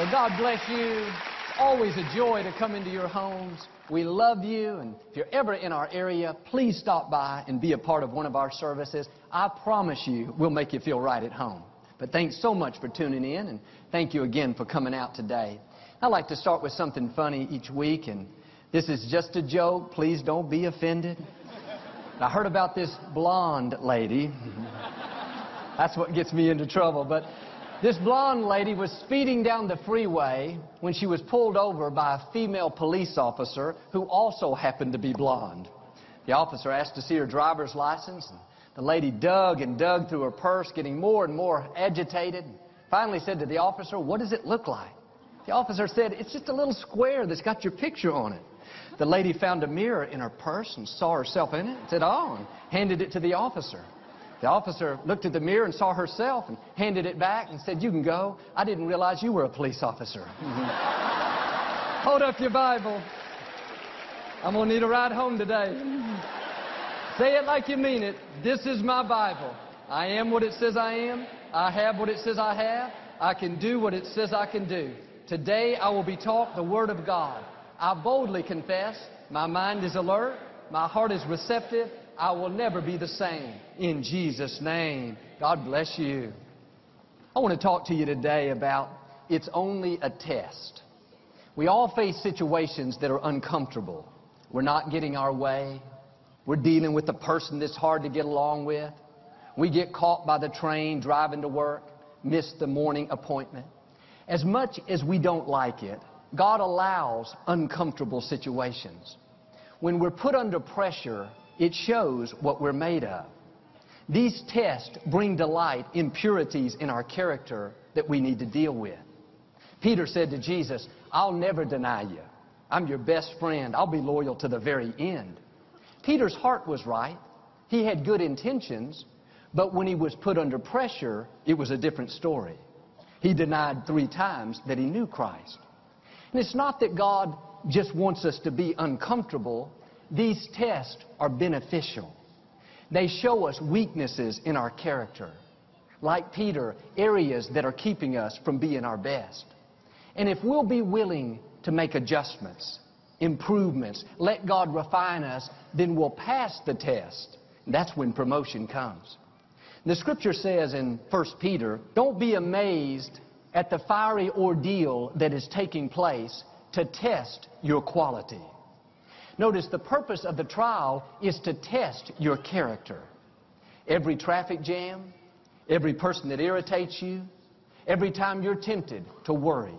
Well, God bless you. It's always a joy to come into your homes. We love you, and if you're ever in our area, please stop by and be a part of one of our services. I promise you, we'll make you feel right at home. But thanks so much for tuning in, and thank you again for coming out today. I like to start with something funny each week, and this is just a joke. Please don't be offended. I heard about this blonde lady. That's what gets me into trouble. But this blonde lady was speeding down the freeway when she was pulled over by a female police officer who also happened to be blonde. The officer asked to see her driver's license. And the lady dug and dug through her purse, getting more and more agitated. Finally said to the officer, What does it look like? The officer said, It's just a little square that's got your picture on it. The lady found a mirror in her purse and saw herself in it and said, Oh, and handed it to the officer. The officer looked at the mirror and saw herself and handed it back and said, You can go. I didn't realize you were a police officer. Hold up your Bible. I'm going to need a ride home today. Say it like you mean it. This is my Bible. I am what it says I am. I have what it says I have. I can do what it says I can do. Today I will be taught the Word of God. I boldly confess my mind is alert, my heart is receptive, I will never be the same. In Jesus' name, God bless you. I want to talk to you today about it's only a test. We all face situations that are uncomfortable. We're not getting our way. We're dealing with a person that's hard to get along with. We get caught by the train driving to work, miss the morning appointment. As much as we don't like it, God allows uncomfortable situations. When we're put under pressure, it shows what we're made of. These tests bring to light impurities in our character that we need to deal with. Peter said to Jesus, I'll never deny you. I'm your best friend. I'll be loyal to the very end. Peter's heart was right. He had good intentions, but when he was put under pressure, it was a different story. He denied three times that he knew Christ. And it's not that God just wants us to be uncomfortable. These tests are beneficial. They show us weaknesses in our character. Like Peter, areas that are keeping us from being our best. And if we'll be willing to make adjustments, improvements, let God refine us, then we'll pass the test. That's when promotion comes. The scripture says in 1 Peter, don't be amazed at the fiery ordeal that is taking place to test your quality. Notice the purpose of the trial is to test your character. Every traffic jam, every person that irritates you, every time you're tempted to worry,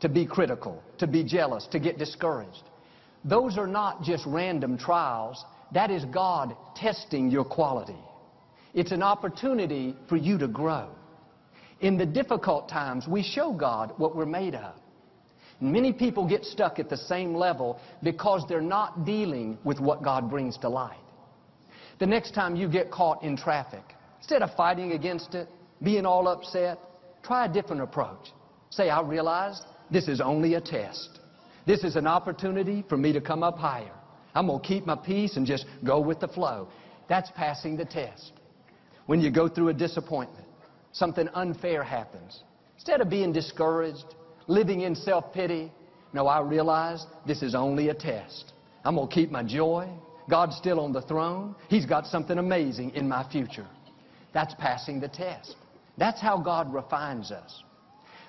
to be critical, to be jealous, to get discouraged. Those are not just random trials. That is God testing your quality. It's an opportunity for you to grow. In the difficult times, we show God what we're made of. Many people get stuck at the same level because they're not dealing with what God brings to light. The next time you get caught in traffic, instead of fighting against it, being all upset, try a different approach. Say, I realize this is only a test. This is an opportunity for me to come up higher. I'm going to keep my peace and just go with the flow. That's passing the test. When you go through a disappointment, something unfair happens. Instead of being discouraged, living in self-pity. No, I realize this is only a test. I'm going to keep my joy. God's still on the throne. He's got something amazing in my future. That's passing the test. That's how God refines us.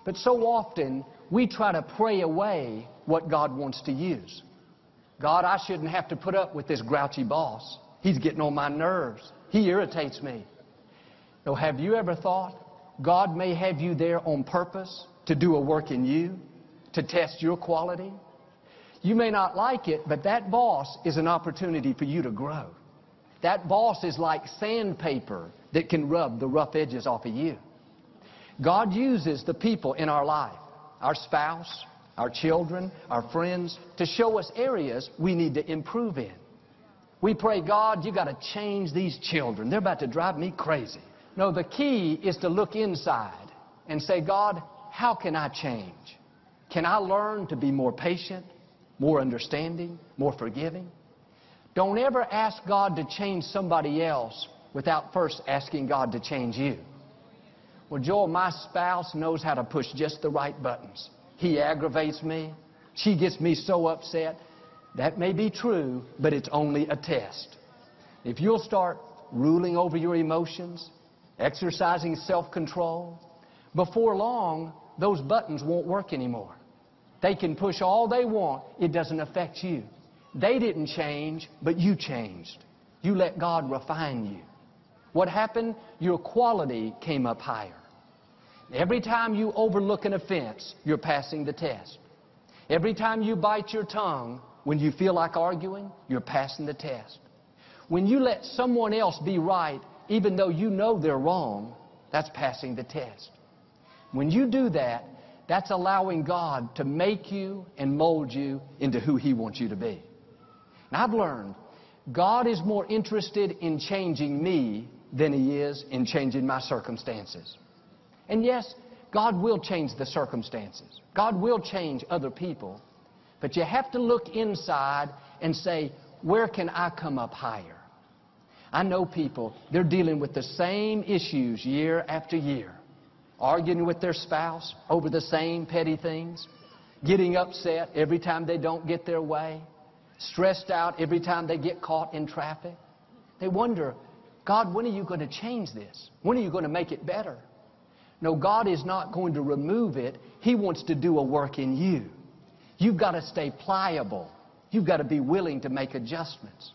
But so often, we try to pray away what God wants to use. God, I shouldn't have to put up with this grouchy boss. He's getting on my nerves. He irritates me. No, have you ever thought God may have you there on purpose to do a work in you, to test your quality. You may not like it, but that boss is an opportunity for you to grow. That boss is like sandpaper that can rub the rough edges off of you. God uses the people in our life, our spouse, our children, our friends, to show us areas we need to improve in. We pray, God, you got to change these children. They're about to drive me crazy. No, the key is to look inside and say, God, how can I change? Can I learn to be more patient, more understanding, more forgiving? Don't ever ask God to change somebody else without first asking God to change you. Well, Joel, my spouse knows how to push just the right buttons. He aggravates me. She gets me so upset. That may be true, but it's only a test. If you'll start ruling over your emotions, exercising self-control, before long, those buttons won't work anymore. They can push all they want. It doesn't affect you. They didn't change, but you changed. You let God refine you. What happened? Your quality came up higher. Every time you overlook an offense, you're passing the test. Every time you bite your tongue when you feel like arguing, you're passing the test. When you let someone else be right, even though you know they're wrong, that's passing the test. When you do that, that's allowing God to make you and mold you into who He wants you to be. And I've learned God is more interested in changing me than He is in changing my circumstances. And yes, God will change the circumstances. God will change other people. But you have to look inside and say, where can I come up higher? I know people, they're dealing with the same issues year after year. Arguing with their spouse over the same petty things. Getting upset every time they don't get their way. Stressed out every time they get caught in traffic. They wonder, God, when are you going to change this? When are you going to make it better? No, God is not going to remove it. He wants to do a work in you. You've got to stay pliable. You've got to be willing to make adjustments.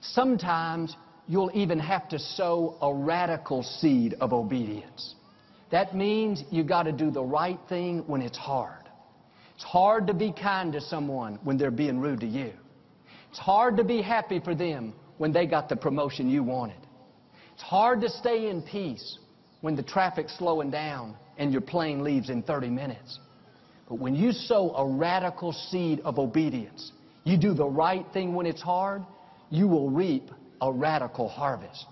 Sometimes you'll even have to sow a radical seed of obedience. That means you've got to do the right thing when it's hard. It's hard to be kind to someone when they're being rude to you. It's hard to be happy for them when they got the promotion you wanted. It's hard to stay in peace when the traffic's slowing down and your plane leaves in 30 minutes. But when you sow a radical seed of obedience, you do the right thing when it's hard, you will reap a radical harvest.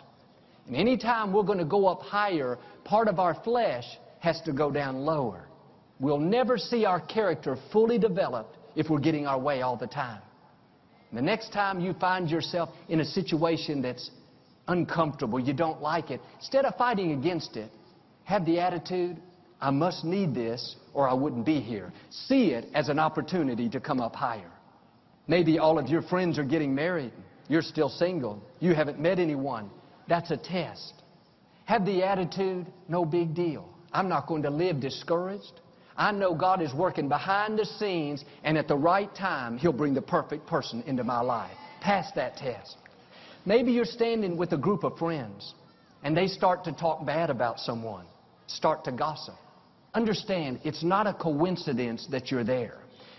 And anytime we're going to go up higher, part of our flesh has to go down lower. We'll never see our character fully developed if we're getting our way all the time. The next time you find yourself in a situation that's uncomfortable, you don't like it, instead of fighting against it, have the attitude, I must need this or I wouldn't be here. See it as an opportunity to come up higher. Maybe all of your friends are getting married. You're still single. You haven't met anyone. That's a test. Have the attitude, no big deal. I'm not going to live discouraged. I know God is working behind the scenes, and at the right time, He'll bring the perfect person into my life. Pass that test. Maybe you're standing with a group of friends and they start to talk bad about someone, start to gossip. Understand, it's not a coincidence that you're there.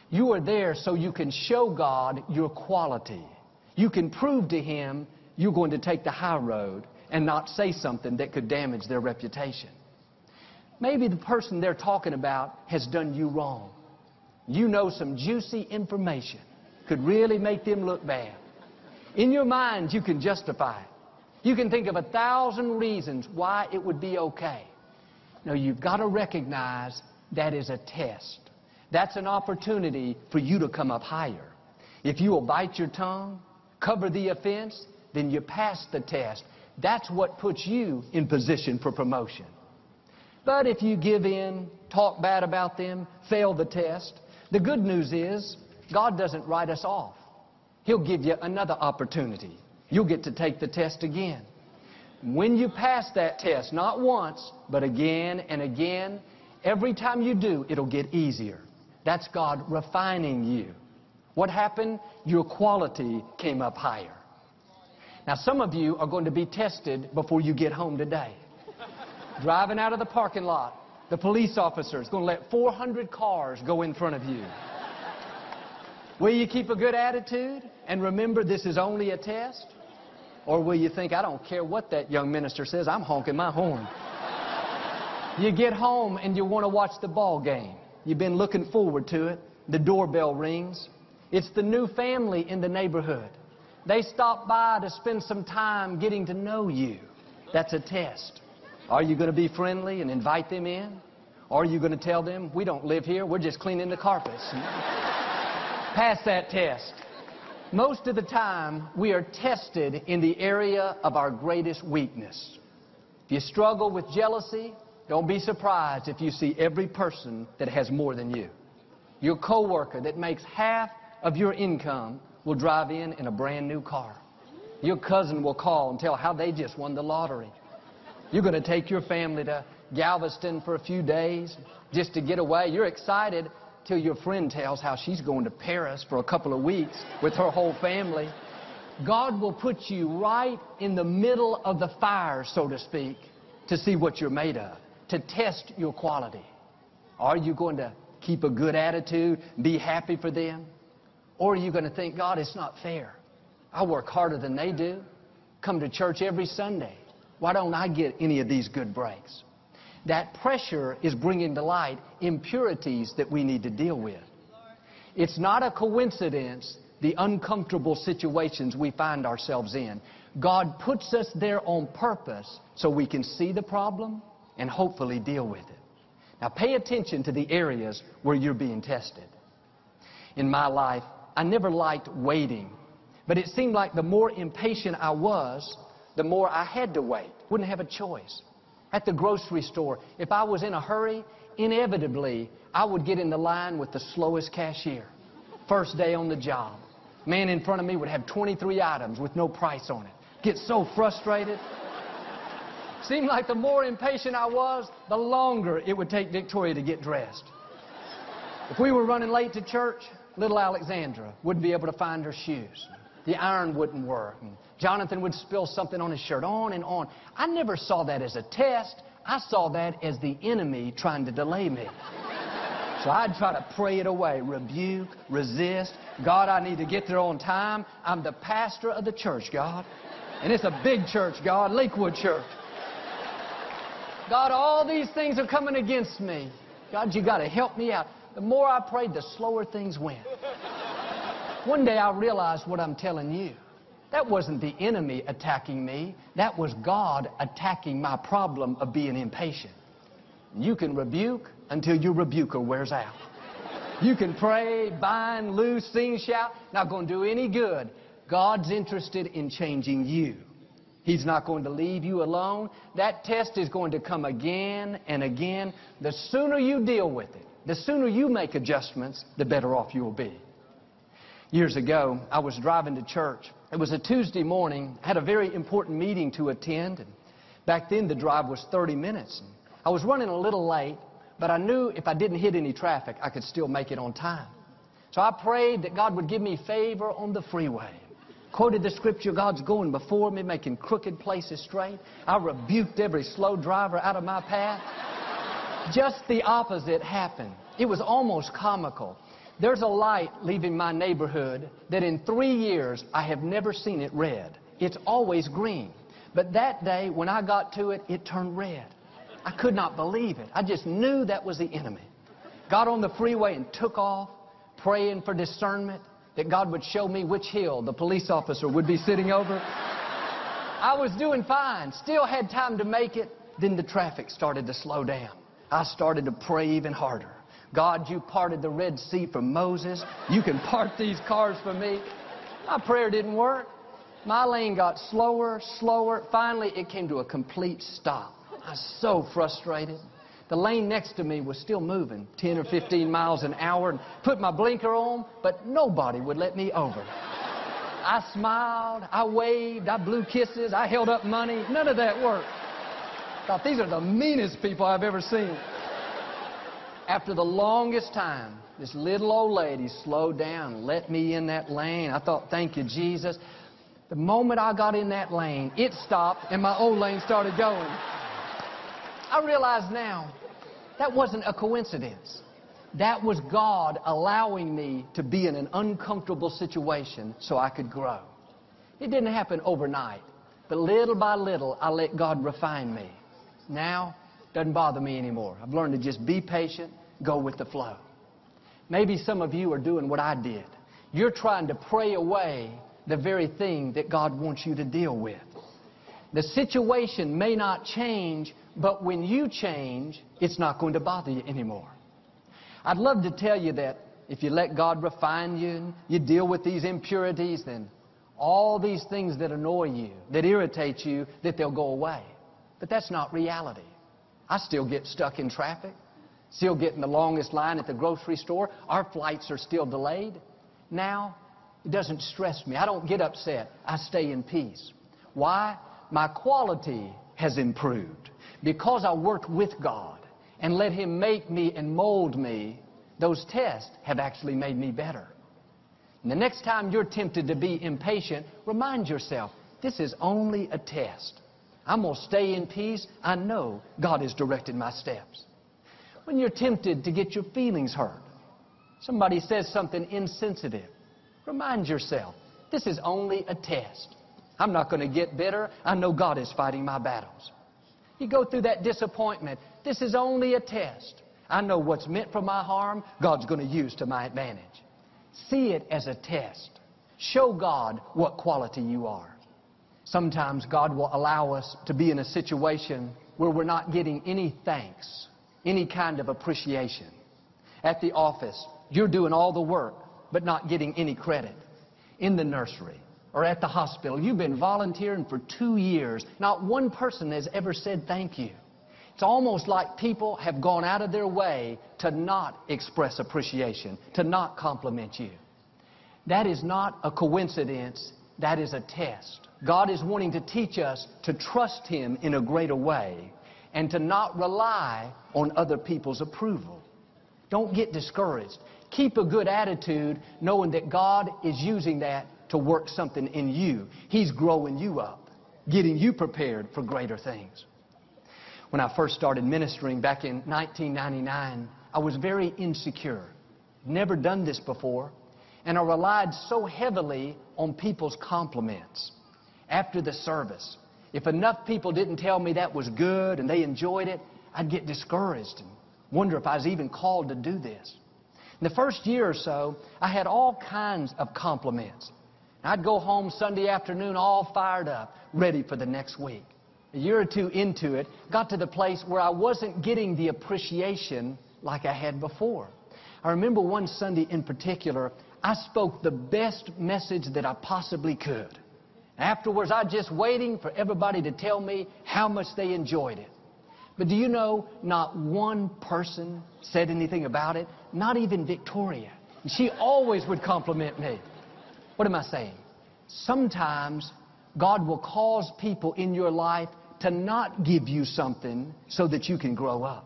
You are there so you can show God your quality. You can prove to Him you're going to take the high road and not say something that could damage their reputation. Maybe the person they're talking about has done you wrong. You know some juicy information could really make them look bad. In your mind, you can justify it. You can think of a thousand reasons why it would be okay. No, you've got to recognize that is a test. That's an opportunity for you to come up higher. If you will bite your tongue, cover the offense, then you pass the test. That's what puts you in position for promotion. But if you give in, talk bad about them, fail the test, the good news is God doesn't write us off. He'll give you another opportunity. You'll get to take the test again. When you pass that test, not once, but again and again, every time you do, it'll get easier. That's God refining you. What happened? Your quality came up higher. Now, some of you are going to be tested before you get home today. Driving out of the parking lot, the police officer is going to let 400 cars go in front of you. Will you keep a good attitude and remember this is only a test? Or will you think, I don't care what that young minister says, I'm honking my horn? you get home and you want to watch the ball game. You've been looking forward to it. The doorbell rings. It's the new family in the neighborhood. They stop by to spend some time getting to know you. That's a test. Are you going to be friendly and invite them in? Or are you going to tell them, we don't live here, we're just cleaning the carpets? Pass that test. Most of the time, we are tested in the area of our greatest weakness. If you struggle with jealousy, don't be surprised if you see every person that has more than you. Your coworker that makes half of your income will drive in in a brand new car. Your cousin will call and tell how they just won the lottery. You're going to take your family to Galveston for a few days just to get away. You're excited till your friend tells how she's going to Paris for a couple of weeks with her whole family. God will put you right in the middle of the fire, so to speak, to see what you're made of, to test your quality. Are you going to keep a good attitude, be happy for them? Or are you going to think, God, it's not fair? I work harder than they do, come to church every Sunday. Why don't I get any of these good breaks? That pressure is bringing to light impurities that we need to deal with. It's not a coincidence the uncomfortable situations we find ourselves in. God puts us there on purpose so we can see the problem and hopefully deal with it. Now pay attention to the areas where you're being tested. In my life, I never liked waiting, but it seemed like the more impatient I was, the more I had to wait. Wouldn't have a choice. At the grocery store, if I was in a hurry, inevitably I would get in the line with the slowest cashier. First day on the job. Man in front of me would have 23 items with no price on it. Get so frustrated. Seemed like the more impatient I was, the longer it would take Victoria to get dressed. If we were running late to church, little Alexandra wouldn't be able to find her shoes. The iron wouldn't work. Jonathan would spill something on his shirt, on and on. I never saw that as a test. I saw that as the enemy trying to delay me. So I'd try to pray it away, rebuke, resist. God, I need to get there on time. I'm the pastor of the church, God. And it's a big church, God, Lakewood Church. God, all these things are coming against me. God, you got to help me out. The more I prayed, the slower things went. One day I realized what I'm telling you. That wasn't the enemy attacking me. That was God attacking my problem of being impatient. You can rebuke until your rebuker wears out. You can pray, bind, loose, sing, shout. Not going to do any good. God's interested in changing you. He's not going to leave you alone. That test is going to come again and again. The sooner you deal with it, the sooner you make adjustments, the better off you'll be. Years ago, I was driving to church. It was a Tuesday morning. I had a very important meeting to attend. And back then, the drive was 30 minutes. I was running a little late, but I knew if I didn't hit any traffic, I could still make it on time. So I prayed that God would give me favor on the freeway. Quoted the scripture, God's going before me, making crooked places straight. I rebuked every slow driver out of my path. Just the opposite happened. It was almost comical. There's a light leaving my neighborhood that in three years I have never seen it red. It's always green. But that day, when I got to it, it turned red. I could not believe it. I just knew that was the enemy. Got on the freeway and took off, praying for discernment, that God would show me which hill the police officer would be sitting over. I was doing fine, still had time to make it. Then the traffic started to slow down. I started to pray even harder. God, you parted the Red Sea for Moses. You can part these cars for me. My prayer didn't work. My lane got slower, slower. Finally, it came to a complete stop. I was so frustrated. The lane next to me was still moving 10 or 15 miles an hour and put my blinker on, but nobody would let me over. I smiled, I waved, I blew kisses, I held up money. None of that worked. Thought these are the meanest people I've ever seen. After the longest time, this little old lady slowed down let me in that lane. I thought, thank you, Jesus. The moment I got in that lane, it stopped and my old lane started going. I realize now that wasn't a coincidence. That was God allowing me to be in an uncomfortable situation so I could grow. It didn't happen overnight, but little by little, I let God refine me. Now, doesn't bother me anymore. I've learned to just be patient, go with the flow. Maybe some of you are doing what I did. You're trying to pray away the very thing that God wants you to deal with. The situation may not change, but when you change, it's not going to bother you anymore. I'd love to tell you that if you let God refine you, and you deal with these impurities, then all these things that annoy you, that irritate you, that they'll go away. But that's not reality. I still get stuck in traffic. still get in the longest line at the grocery store. Our flights are still delayed. Now, it doesn't stress me. I don't get upset. I stay in peace. Why? My quality has improved. Because I worked with God and let Him make me and mold me, those tests have actually made me better. And the next time you're tempted to be impatient, remind yourself, this is only a test. I'm going to stay in peace. I know God has directed my steps. When you're tempted to get your feelings hurt, somebody says something insensitive, remind yourself, this is only a test. I'm not going to get bitter. I know God is fighting my battles. You go through that disappointment. This is only a test. I know what's meant for my harm, God's going to use to my advantage. See it as a test. Show God what quality you are. Sometimes God will allow us to be in a situation where we're not getting any thanks, any kind of appreciation. At the office, you're doing all the work, but not getting any credit. In the nursery or at the hospital, you've been volunteering for two years. Not one person has ever said thank you. It's almost like people have gone out of their way to not express appreciation, to not compliment you. That is not a coincidence. That is a test. God is wanting to teach us to trust Him in a greater way and to not rely on other people's approval. Don't get discouraged. Keep a good attitude knowing that God is using that to work something in you. He's growing you up, getting you prepared for greater things. When I first started ministering back in 1999, I was very insecure. Never done this before. And I relied so heavily on people's compliments. After the service, if enough people didn't tell me that was good and they enjoyed it, I'd get discouraged and wonder if I was even called to do this. In the first year or so, I had all kinds of compliments. I'd go home Sunday afternoon all fired up, ready for the next week a year or two into it, got to the place where I wasn't getting the appreciation like I had before. I remember one Sunday in particular, I spoke the best message that I possibly could. Afterwards, I just waiting for everybody to tell me how much they enjoyed it. But do you know, not one person said anything about it, not even Victoria. She always would compliment me. What am I saying? Sometimes God will cause people in your life to not give you something so that you can grow up.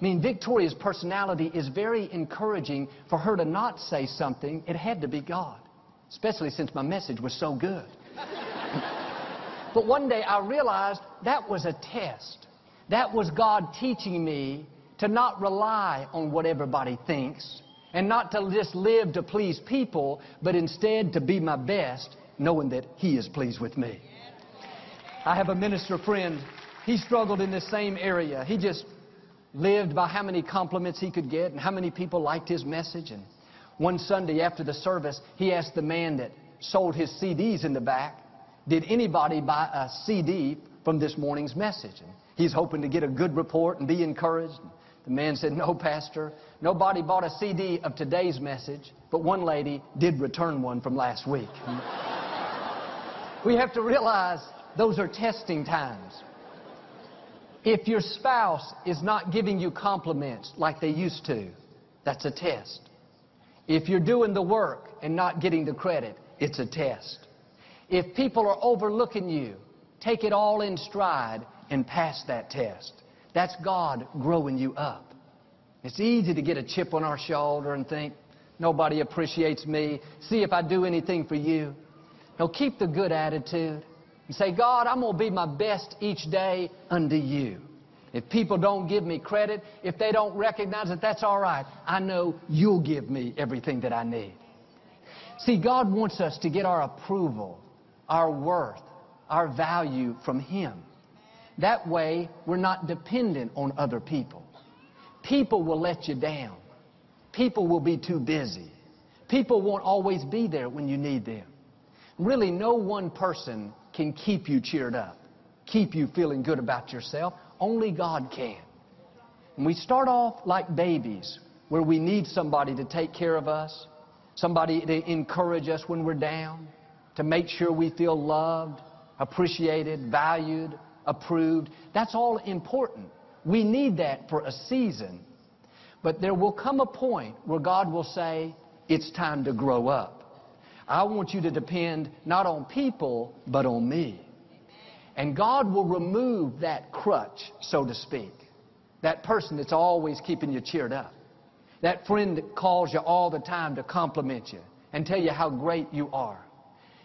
I mean, Victoria's personality is very encouraging for her to not say something. It had to be God, especially since my message was so good. But one day I realized that was a test. That was God teaching me to not rely on what everybody thinks and not to just live to please people, but instead to be my best, knowing that He is pleased with me. I have a minister friend. He struggled in this same area. He just lived by how many compliments he could get and how many people liked his message. And one Sunday after the service, he asked the man that sold his CDs in the back, did anybody buy a CD from this morning's message? And he's hoping to get a good report and be encouraged. The man said, no, pastor. Nobody bought a CD of today's message, but one lady did return one from last week. Hmm. we have to realize those are testing times. If your spouse is not giving you compliments like they used to, that's a test. If you're doing the work and not getting the credit, it's a test. If people are overlooking you, take it all in stride and pass that test. That's God growing you up. It's easy to get a chip on our shoulder and think, nobody appreciates me. See if I do anything for you. No, keep the good attitude and say, God, I'm going to be my best each day unto you. If people don't give me credit, if they don't recognize it, that's all right. I know you'll give me everything that I need. See, God wants us to get our approval, our worth, our value from Him. That way, we're not dependent on other people. People will let you down. People will be too busy. People won't always be there when you need them. Really, no one person can keep you cheered up, keep you feeling good about yourself. Only God can. And we start off like babies, where we need somebody to take care of us, somebody to encourage us when we're down, to make sure we feel loved, appreciated, valued, approved. That's all important. We need that for a season, But there will come a point where God will say, it's time to grow up. I want you to depend not on people, but on me. And God will remove that crutch, so to speak. That person that's always keeping you cheered up. That friend that calls you all the time to compliment you and tell you how great you are.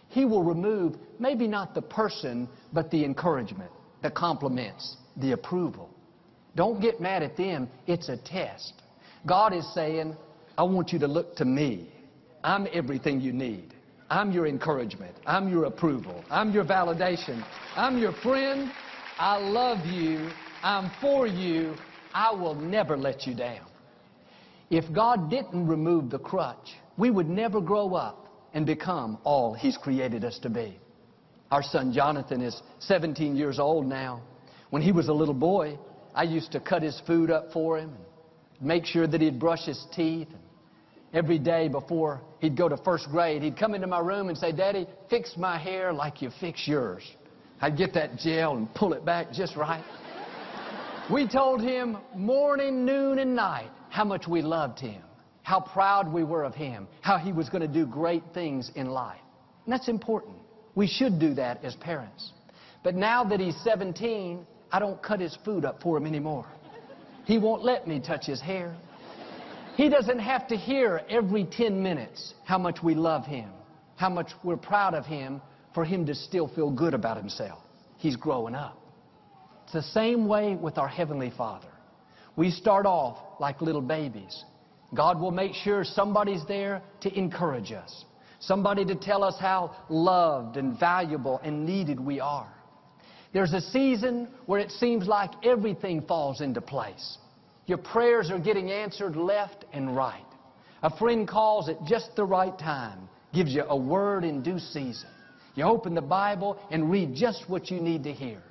He will remove maybe not the person, but the encouragement, the compliments, the approval. Don't get mad at them. It's a test. God is saying, I want you to look to me. I'm everything you need. I'm your encouragement. I'm your approval. I'm your validation. I'm your friend. I love you. I'm for you. I will never let you down. If God didn't remove the crutch, we would never grow up and become all He's created us to be. Our son Jonathan is 17 years old now. When he was a little boy, I used to cut his food up for him, and make sure that he'd brush his teeth. Every day before he'd go to first grade, he'd come into my room and say, Daddy, fix my hair like you fix yours. I'd get that gel and pull it back just right. We told him morning, noon, and night how much we loved him, how proud we were of him, how he was going to do great things in life. And that's important. We should do that as parents. But now that he's 17, I don't cut his food up for him anymore. He won't let me touch his hair. He doesn't have to hear every 10 minutes how much we love him, how much we're proud of him for him to still feel good about himself. He's growing up. It's the same way with our Heavenly Father. We start off like little babies. God will make sure somebody's there to encourage us, somebody to tell us how loved and valuable and needed we are. There's a season where it seems like everything falls into place. Your prayers are getting answered left and right. A friend calls at just the right time, gives you a word in due season. You open the Bible and read just what you need to hear.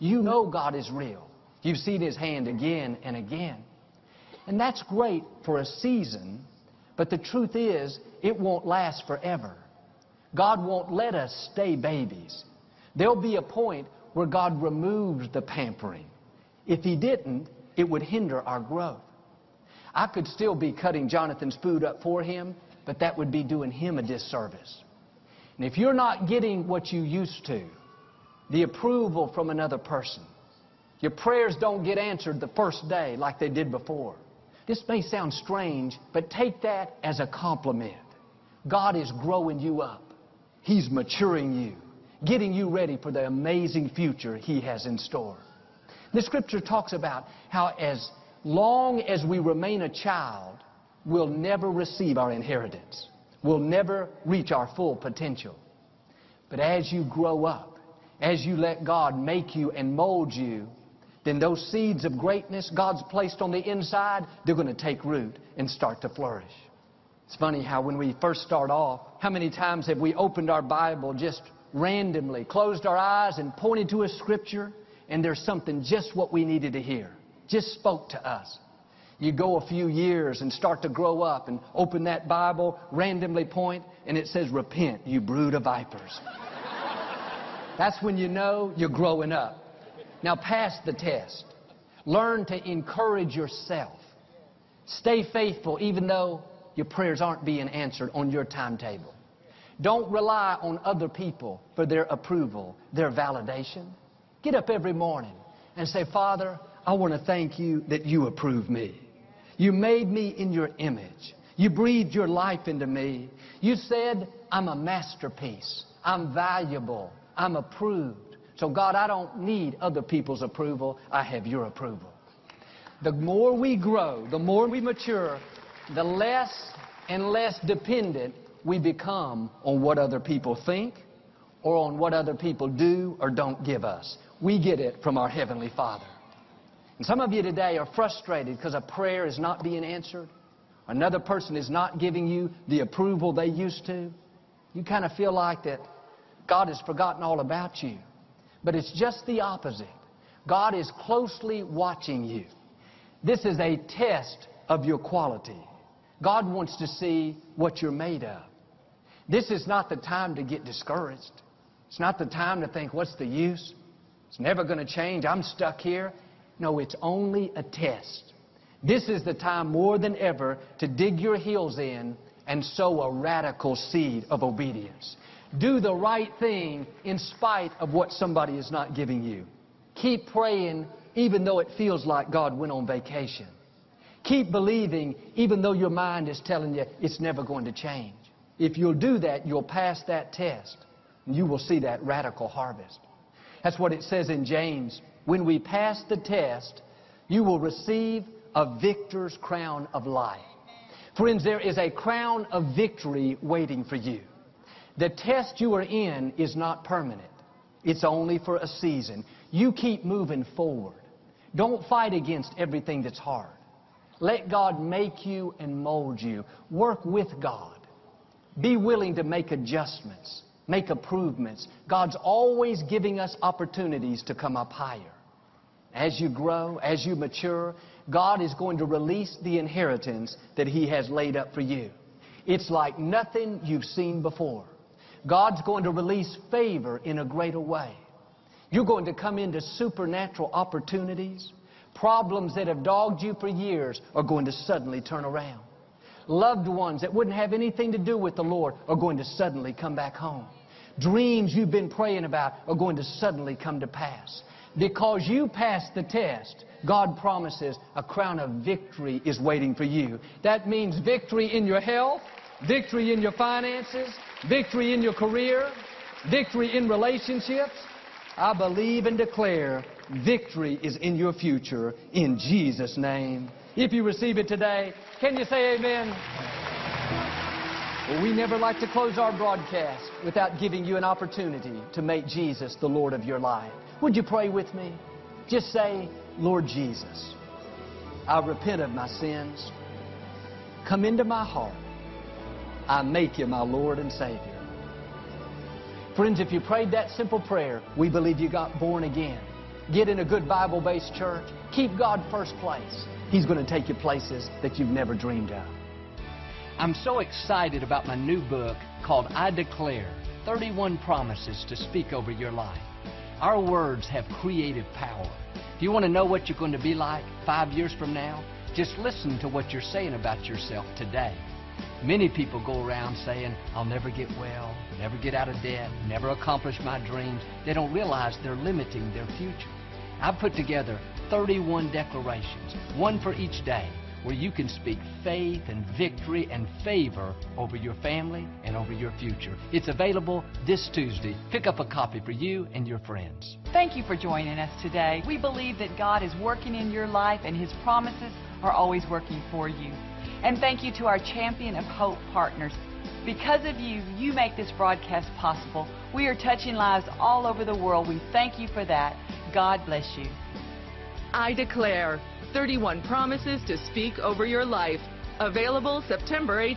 You know God is real. You've seen His hand again and again. And that's great for a season, but the truth is, it won't last forever. God won't let us stay babies. There'll be a point where God removes the pampering. If He didn't, it would hinder our growth. I could still be cutting Jonathan's food up for him, but that would be doing him a disservice. And if you're not getting what you used to, the approval from another person, your prayers don't get answered the first day like they did before. This may sound strange, but take that as a compliment. God is growing you up. He's maturing you, getting you ready for the amazing future He has in store. The scripture talks about how as long as we remain a child, we'll never receive our inheritance. We'll never reach our full potential. But as you grow up, as you let God make you and mold you, then those seeds of greatness God's placed on the inside, they're going to take root and start to flourish. It's funny how when we first start off, how many times have we opened our Bible just randomly, closed our eyes and pointed to a scripture and there's something just what we needed to hear. Just spoke to us. You go a few years and start to grow up and open that Bible, randomly point, and it says, Repent, you brood of vipers. That's when you know you're growing up. Now pass the test. Learn to encourage yourself. Stay faithful even though your prayers aren't being answered on your timetable. Don't rely on other people for their approval, their validation. Get up every morning and say, Father, I want to thank you that you approve me. You made me in your image. You breathed your life into me. You said, I'm a masterpiece. I'm valuable. I'm approved. So, God, I don't need other people's approval. I have your approval. The more we grow, the more we mature, the less and less dependent we become on what other people think or on what other people do or don't give us. We get it from our Heavenly Father. And some of you today are frustrated because a prayer is not being answered. Another person is not giving you the approval they used to. You kind of feel like that God has forgotten all about you. But it's just the opposite. God is closely watching you. This is a test of your quality. God wants to see what you're made of. This is not the time to get discouraged. It's not the time to think, what's the use? It's never going to change. I'm stuck here. No, it's only a test. This is the time more than ever to dig your heels in and sow a radical seed of obedience. Do the right thing in spite of what somebody is not giving you. Keep praying even though it feels like God went on vacation. Keep believing even though your mind is telling you it's never going to change. If you'll do that, you'll pass that test. And you will see that radical harvest. That's what it says in James. When we pass the test, you will receive a victor's crown of life. Friends, there is a crown of victory waiting for you. The test you are in is not permanent. It's only for a season. You keep moving forward. Don't fight against everything that's hard. Let God make you and mold you. Work with God. Be willing to make adjustments, make improvements. God's always giving us opportunities to come up higher. As you grow, as you mature, God is going to release the inheritance that He has laid up for you. It's like nothing you've seen before. God's going to release favor in a greater way. You're going to come into supernatural opportunities. Problems that have dogged you for years are going to suddenly turn around. Loved ones that wouldn't have anything to do with the Lord are going to suddenly come back home. Dreams you've been praying about are going to suddenly come to pass. Because you passed the test, God promises a crown of victory is waiting for you. That means victory in your health, victory in your finances, victory in your career, victory in relationships. I believe and declare victory is in your future in Jesus' name. If you receive it today, can you say amen? Well, we never like to close our broadcast without giving you an opportunity to make Jesus the Lord of your life. Would you pray with me? Just say, Lord Jesus, I repent of my sins. Come into my heart. I make you my Lord and Savior. Friends, if you prayed that simple prayer, we believe you got born again. Get in a good Bible based church. Keep God first place. He's going to take you places that you've never dreamed of. I'm so excited about my new book called I Declare 31 Promises to Speak Over Your Life. Our words have creative power. If you want to know what you're going to be like five years from now, just listen to what you're saying about yourself today. Many people go around saying, I'll never get well, never get out of debt, never accomplish my dreams. They don't realize they're limiting their future. I've put together 31 declarations, one for each day, where you can speak faith and victory and favor over your family and over your future. It's available this Tuesday. Pick up a copy for you and your friends. Thank you for joining us today. We believe that God is working in your life and His promises are always working for you. And thank you to our Champion of Hope partners. Because of you, you make this broadcast possible. We are touching lives all over the world. We thank you for that. God bless you. I declare 31 promises to speak over your life. Available September 18th.